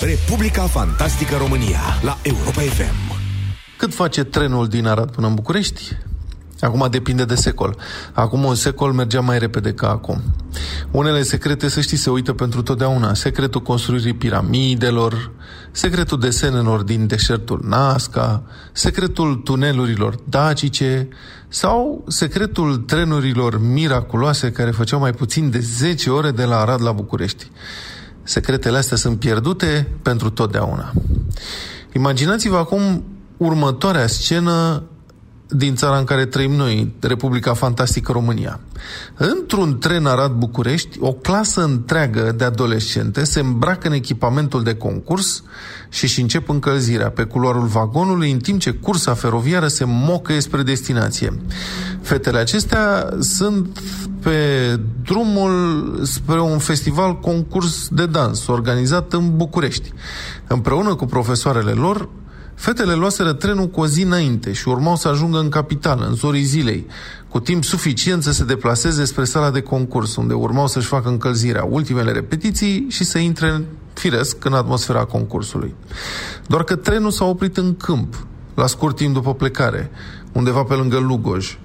Republica Fantastică România la Europa FM. Cât face trenul din Arad până în București? Acum depinde de secol. Acum un secol mergea mai repede ca acum. Unele secrete, să știi, se uită pentru totdeauna. Secretul construirii piramidelor, secretul desenelor din deșertul Nazca, secretul tunelurilor dacice sau secretul trenurilor miraculoase care făceau mai puțin de 10 ore de la Arad la București. Secretele astea sunt pierdute pentru totdeauna. Imaginați-vă acum următoarea scenă din țara în care trăim noi, Republica Fantastică România. Într-un tren Arad-București, o clasă întreagă de adolescente se îmbracă în echipamentul de concurs și își încep încălzirea pe culoarul vagonului, în timp ce cursa feroviară se mocă spre destinație. Fetele acestea sunt pe drumul spre un festival concurs de dans organizat în București. Împreună cu profesoarele lor, Fetele luaseră trenul cu o zi înainte și urmau să ajungă în capitală, în zorii zilei, cu timp suficient să se deplaseze spre sala de concurs, unde urmau să-și facă încălzirea, ultimele repetiții și să intre firesc în atmosfera concursului. Doar că trenul s-a oprit în câmp, la scurt timp după plecare, undeva pe lângă Lugoj,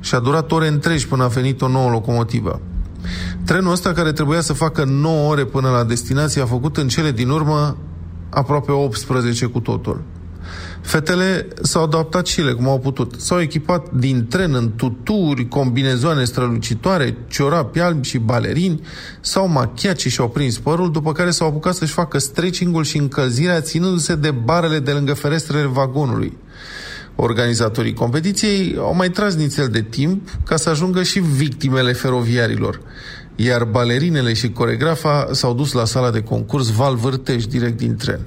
și a durat ore întregi până a venit o nouă locomotivă. Trenul ăsta, care trebuia să facă 9 ore până la destinație, a făcut în cele din urmă aproape 18 cu totul. Fetele s-au adaptat și ele cum au putut. S-au echipat din tren în tuturi, combinezoane strălucitoare, ciorapi albi și balerini, s-au machiat și și-au prins părul, după care s-au apucat să-și facă stretching-ul și încălzirea ținându-se de barele de lângă ferestrele vagonului. Organizatorii competiției au mai tras nițel de timp ca să ajungă și victimele feroviarilor, iar balerinele și coregrafa s-au dus la sala de concurs Val Vârteș direct din tren.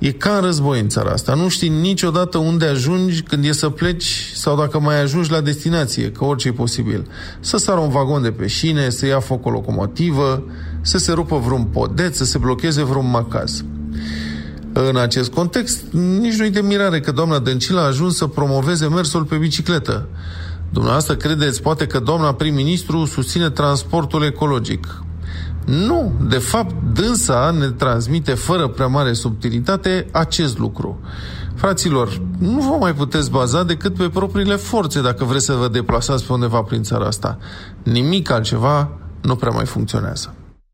E ca în război în țara asta. Nu știi niciodată unde ajungi când e să pleci sau dacă mai ajungi la destinație, că orice e posibil. Să sară un vagon de pe șine, să ia foc o locomotivă, să se rupă vreun podeț, să se blocheze vreun macaz. În acest context, nici nu-i de mirare că doamna Dăncilă a ajuns să promoveze mersul pe bicicletă. Dumneavoastră credeți poate că doamna prim-ministru susține transportul ecologic. Nu, de fapt, dânsa ne transmite fără prea mare subtilitate acest lucru. Fraților, nu vă mai puteți baza decât pe propriile forțe dacă vreți să vă deplasați pe undeva prin țara asta. Nimic altceva nu prea mai funcționează.